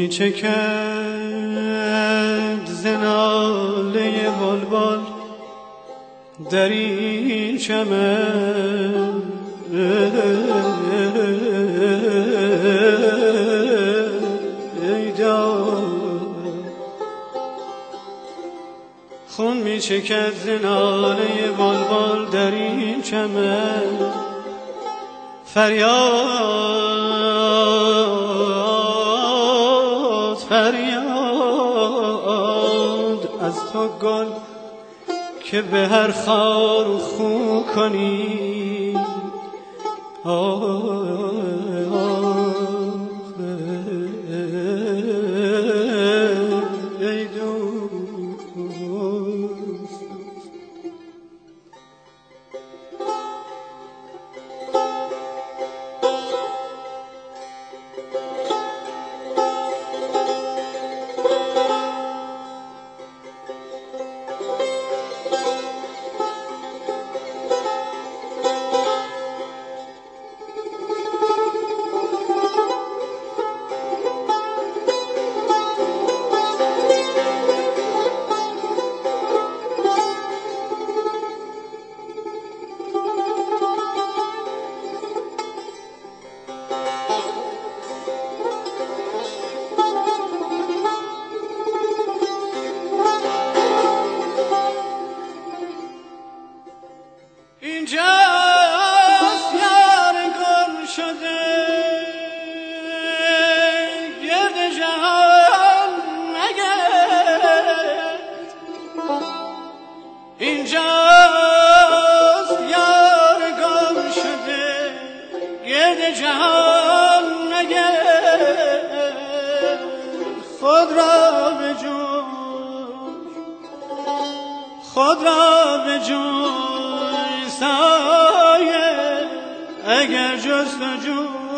می چکد زناله بلبل در این چمن. خون می چکد زناله بلبل در این چمن. فریاد فریاد از تو گل که به هر خار خو کنی. خود را به جوی سایه اگر جستجو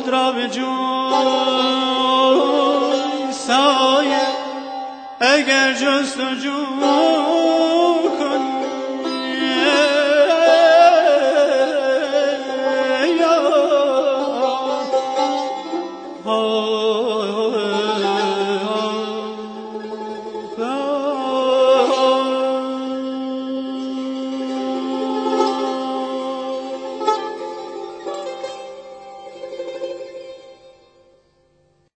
خود را به جوی سایه اگر جست و